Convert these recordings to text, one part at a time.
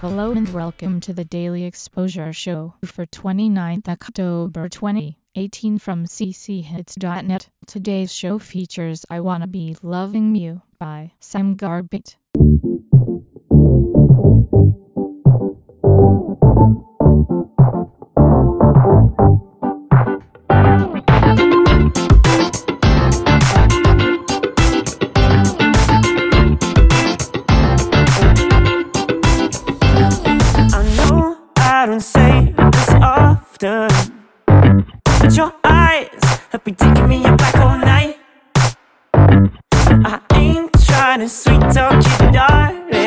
Hello and welcome to the Daily Exposure Show for 29th October 2018 from cchits.net. Today's show features I Wanna Be Loving You by Sam Garbett. doctor. But your eyes have been taking me up back all night. I ain't trying to sweet talk you, darling.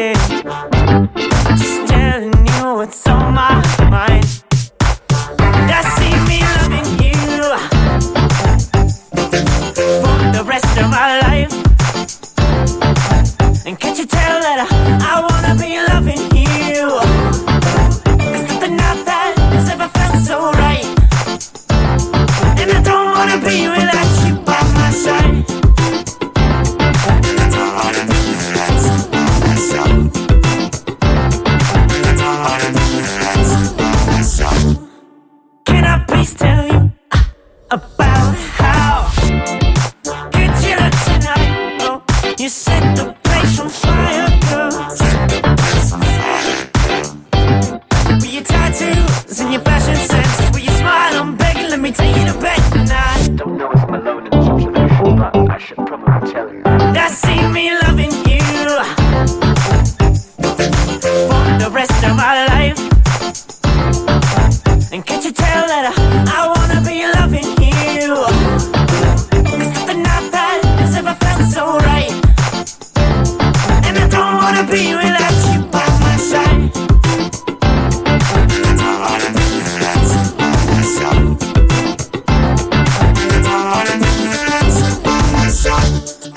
Please tell you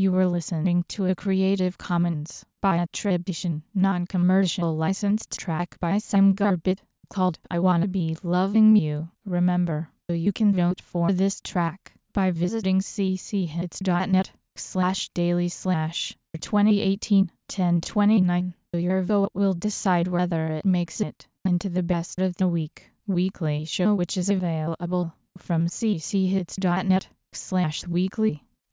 You were listening to a Creative Commons by attribution, non-commercial licensed track by Sam Garbett called I Wanna Be Loving You. Remember, you can vote for this track by visiting cchits.net slash daily slash 2018 1029. Your vote will decide whether it makes it into the best of the week. Weekly show which is available from cchits.net slash weekly.